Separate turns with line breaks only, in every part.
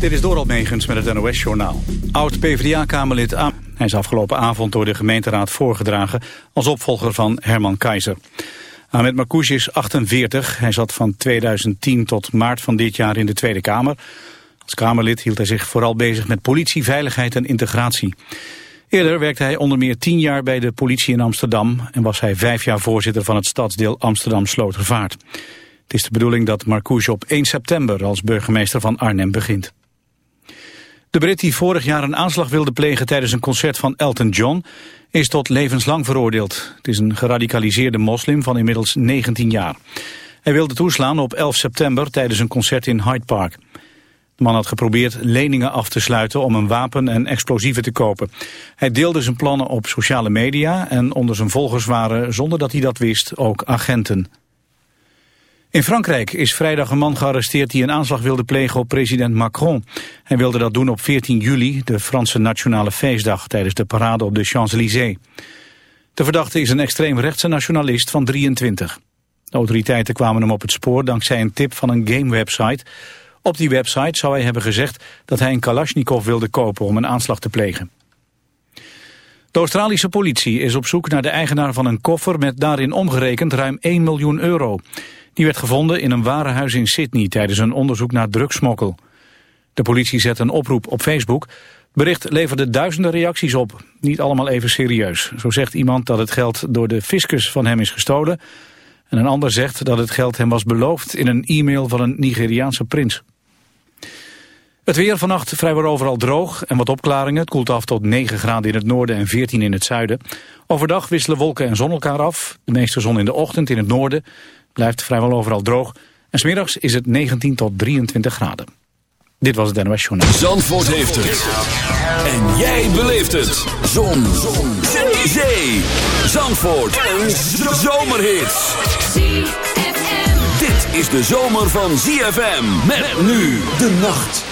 Dit is Doral Megens met het NOS-journaal. Oud-PVDA-kamerlid A. Hij is afgelopen avond door de gemeenteraad voorgedragen... als opvolger van Herman Keizer. Ahmed Marcouch is 48. Hij zat van 2010 tot maart van dit jaar in de Tweede Kamer. Als Kamerlid hield hij zich vooral bezig met politie, veiligheid en integratie. Eerder werkte hij onder meer tien jaar bij de politie in Amsterdam... en was hij vijf jaar voorzitter van het stadsdeel Amsterdam-Slotervaart. Het is de bedoeling dat Marcouch op 1 september als burgemeester van Arnhem begint. De Brit die vorig jaar een aanslag wilde plegen tijdens een concert van Elton John is tot levenslang veroordeeld. Het is een geradicaliseerde moslim van inmiddels 19 jaar. Hij wilde toeslaan op 11 september tijdens een concert in Hyde Park. De man had geprobeerd leningen af te sluiten om een wapen en explosieven te kopen. Hij deelde zijn plannen op sociale media en onder zijn volgers waren, zonder dat hij dat wist, ook agenten. In Frankrijk is vrijdag een man gearresteerd die een aanslag wilde plegen op president Macron. Hij wilde dat doen op 14 juli, de Franse nationale feestdag, tijdens de parade op de Champs-Élysées. De verdachte is een extreemrechtse nationalist van 23. De autoriteiten kwamen hem op het spoor dankzij een tip van een gamewebsite. Op die website zou hij hebben gezegd dat hij een Kalashnikov wilde kopen om een aanslag te plegen. De Australische politie is op zoek naar de eigenaar van een koffer met daarin omgerekend ruim 1 miljoen euro. Die werd gevonden in een warenhuis in Sydney tijdens een onderzoek naar drugsmokkel. De politie zet een oproep op Facebook. Bericht leverde duizenden reacties op. Niet allemaal even serieus. Zo zegt iemand dat het geld door de fiscus van hem is gestolen. En een ander zegt dat het geld hem was beloofd in een e-mail van een Nigeriaanse prins. Het weer vannacht vrijwel overal droog en wat opklaringen. Het koelt af tot 9 graden in het noorden en 14 in het zuiden. Overdag wisselen wolken en zon elkaar af. De meeste zon in de ochtend in het noorden. Blijft vrijwel overal droog. En smiddags is het 19 tot 23 graden. Dit was het NOS Journaal.
Zandvoort heeft het. En jij beleeft het. Zon. zon. Zee. Zandvoort. Een zomerhit. Dit is de zomer van ZFM. Met nu de nacht.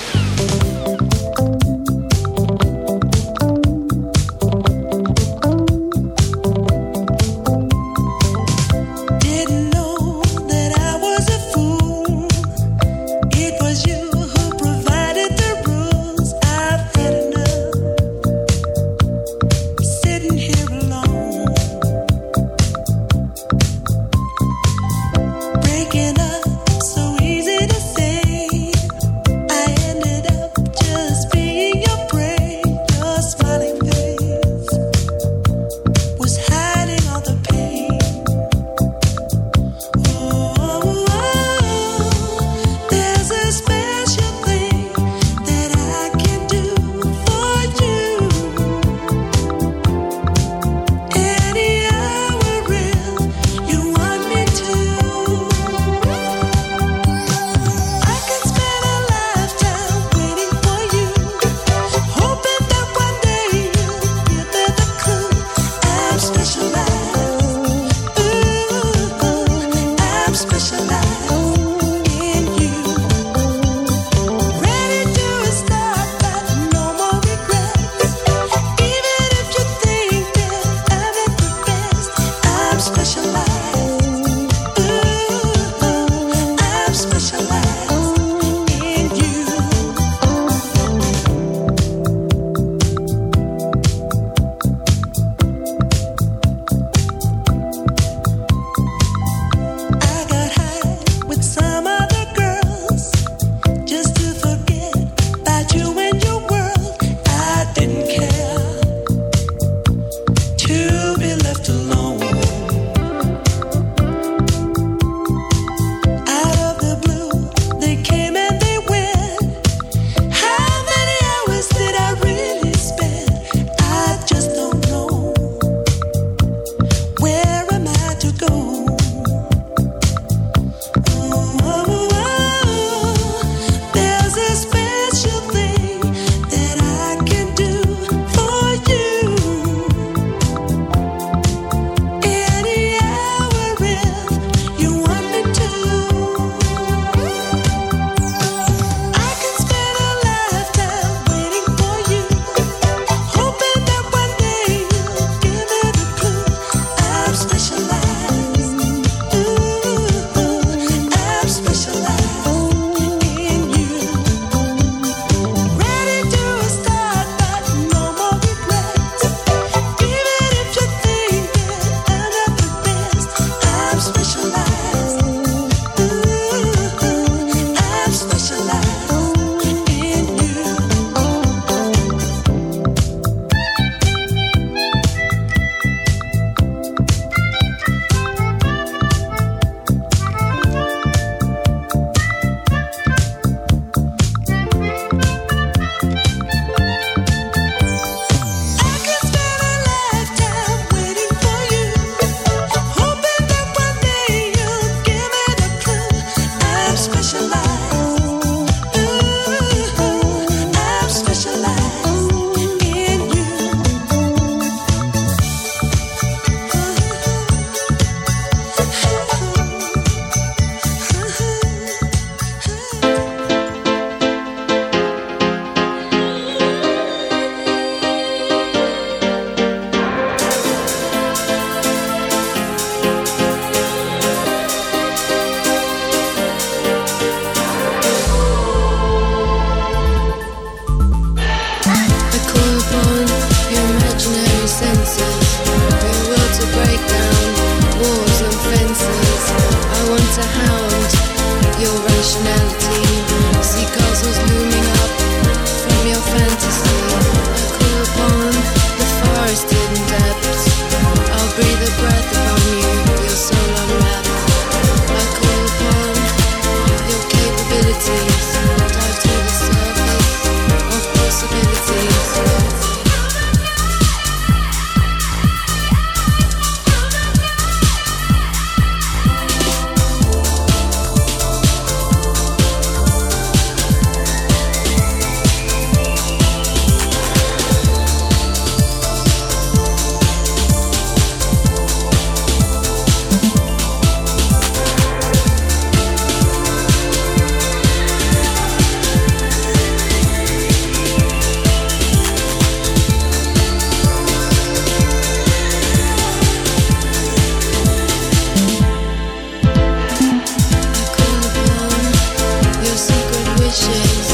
wishes,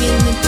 in the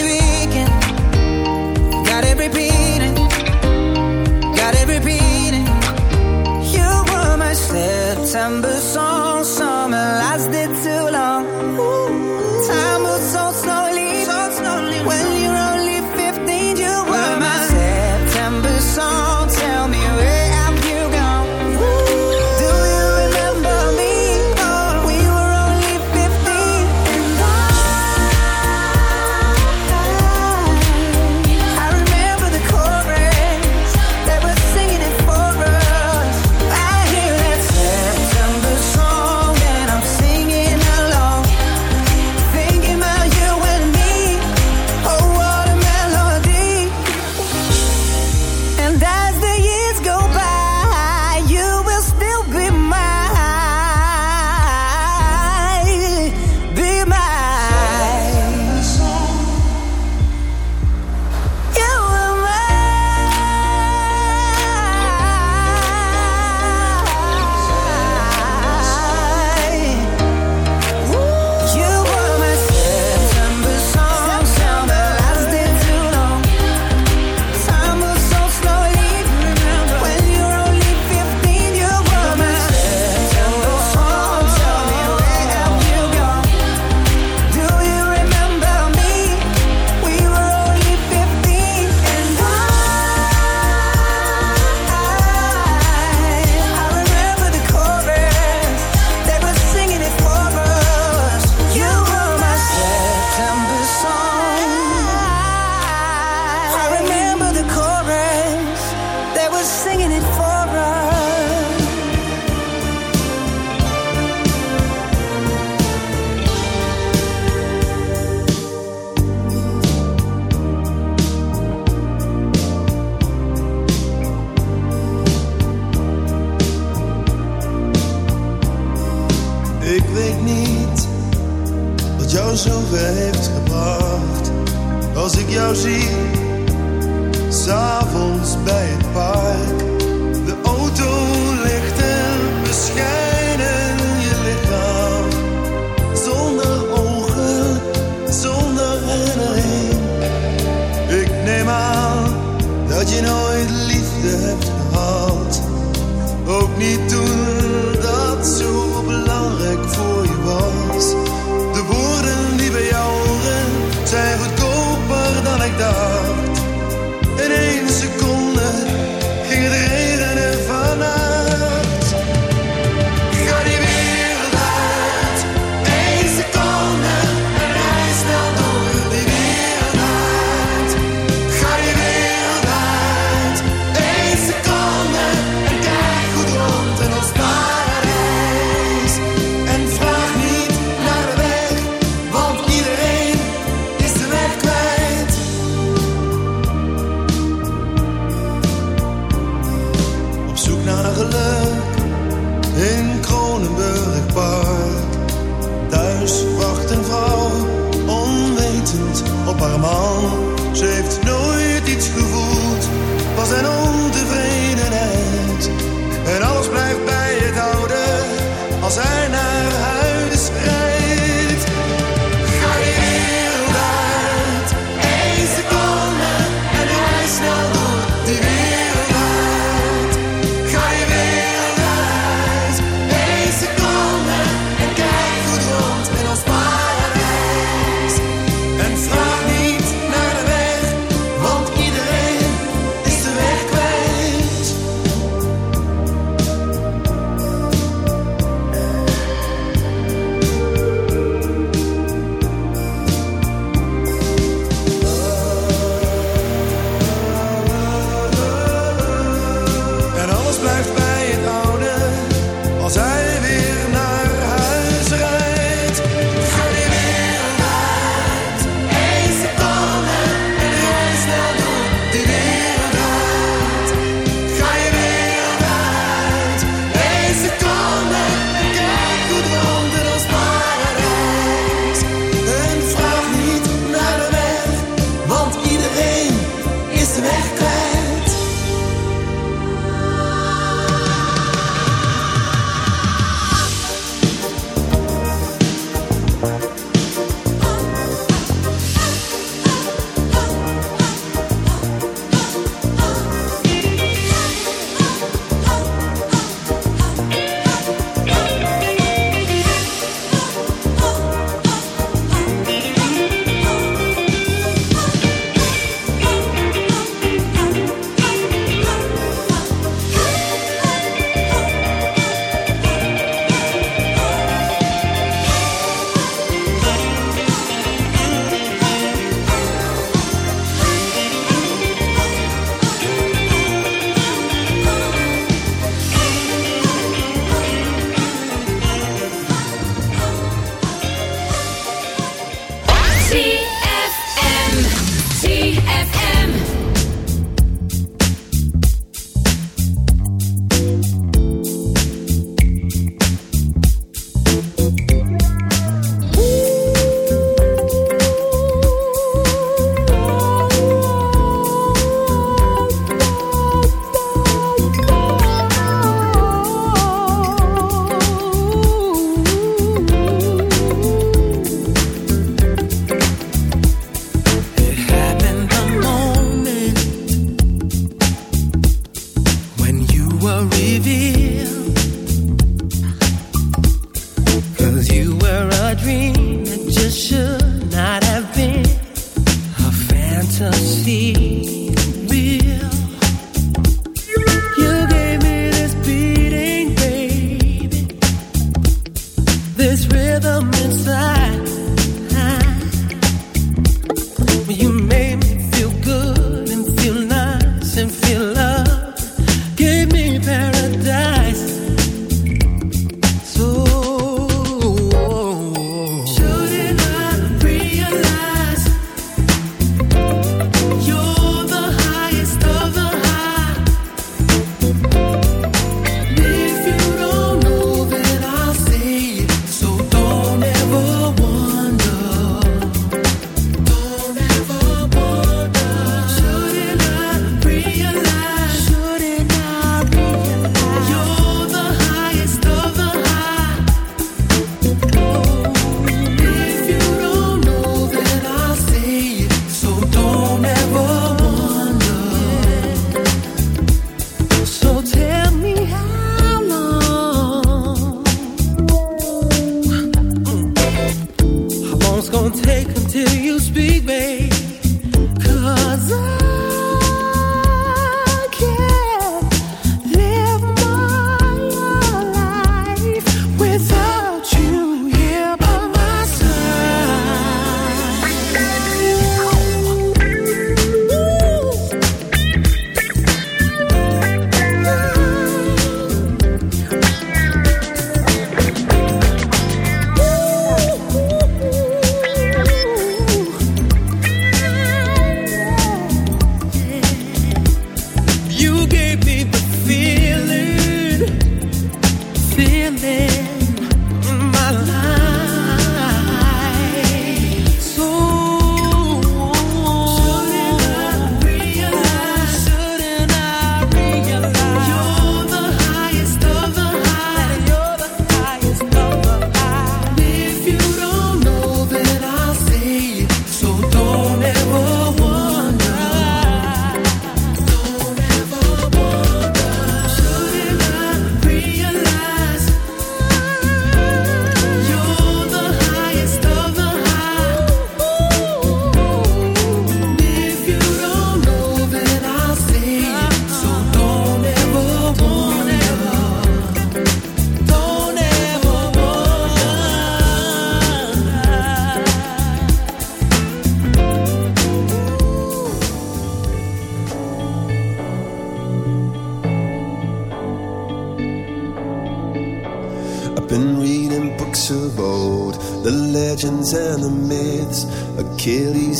September song.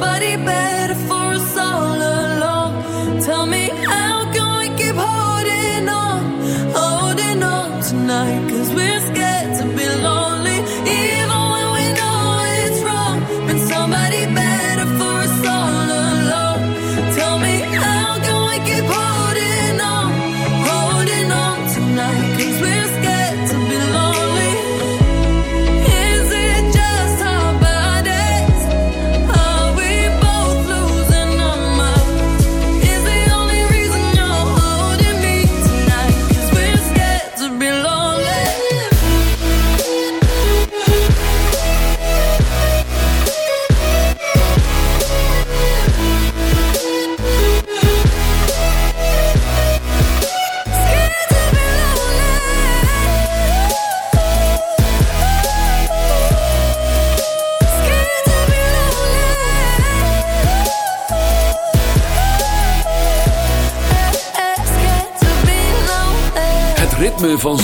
somebody better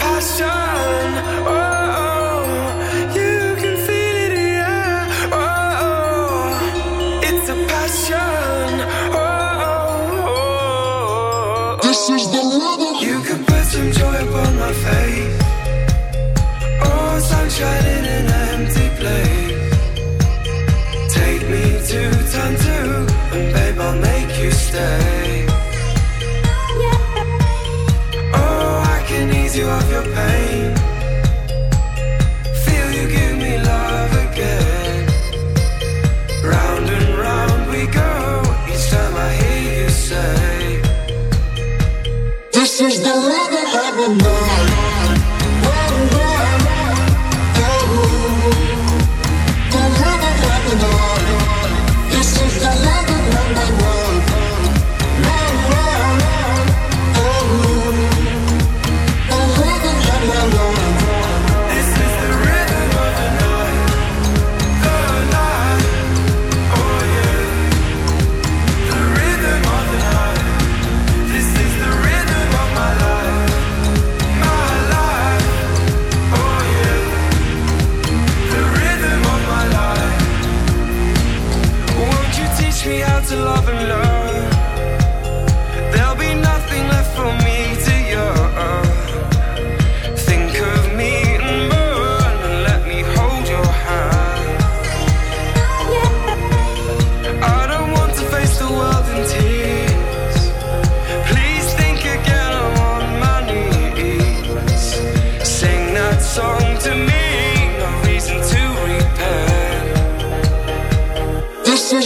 Passion. Oh,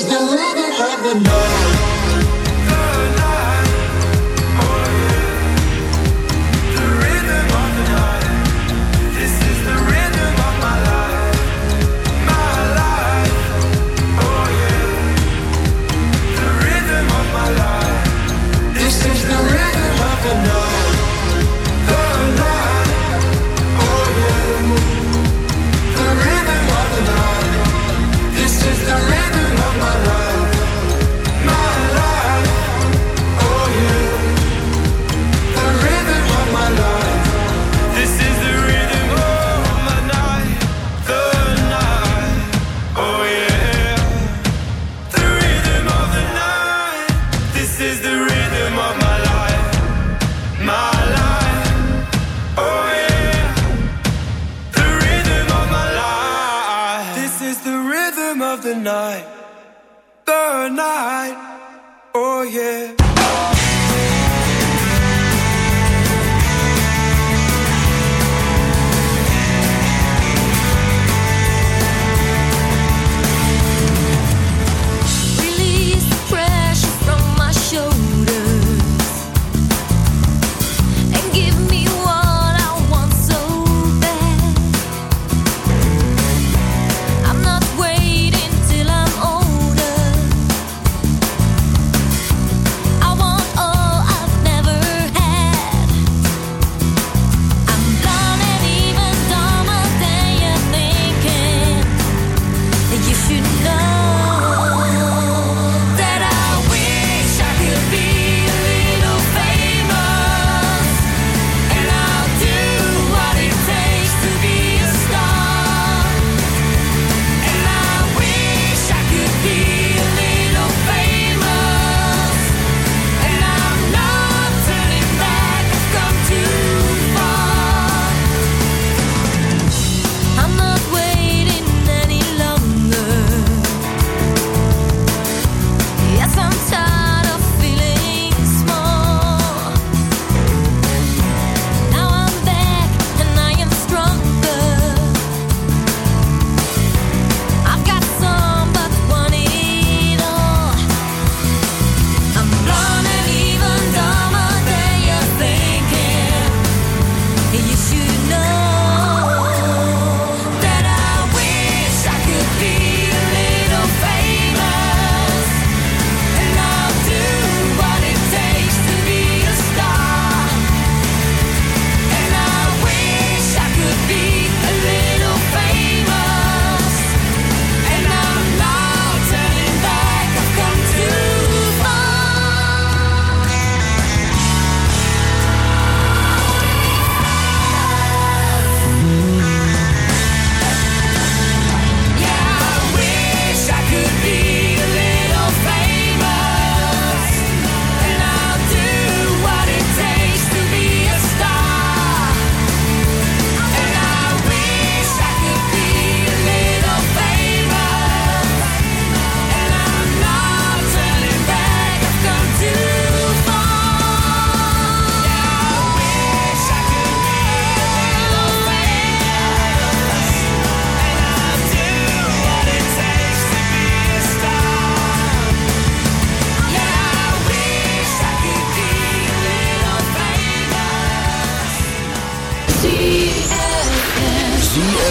the rhythm of the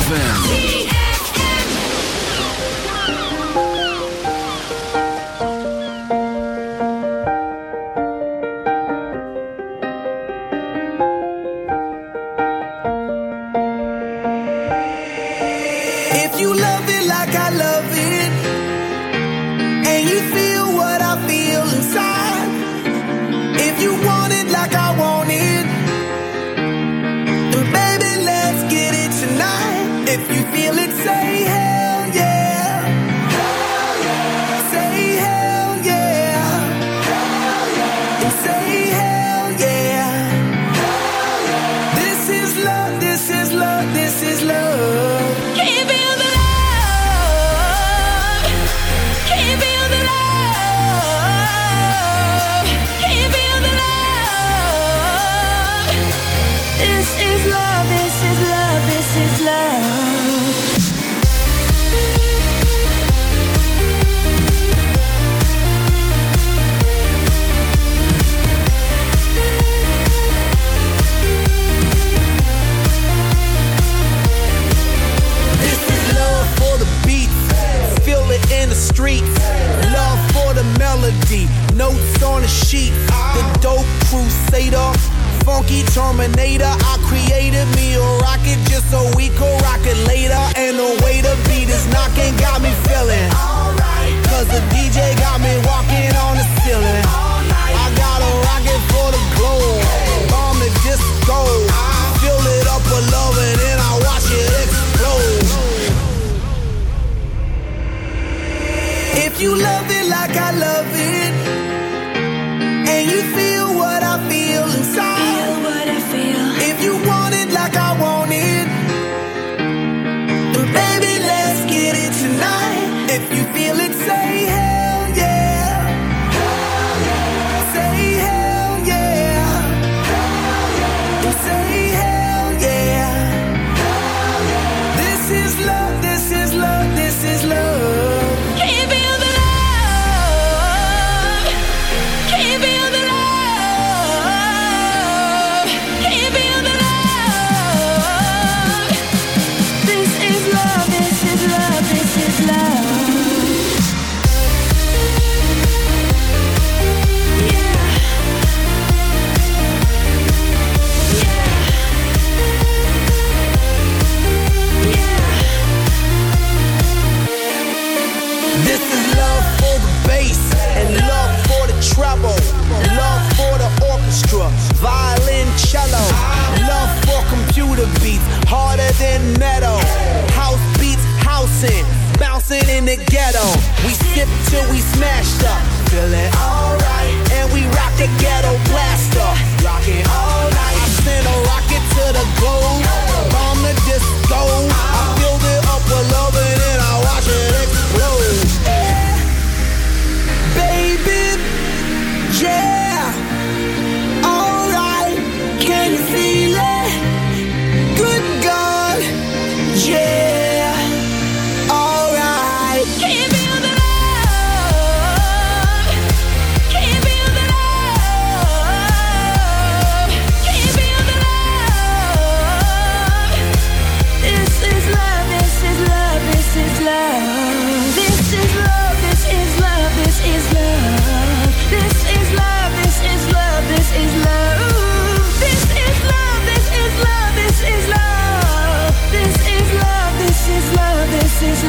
ZFM.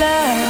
love.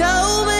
so
many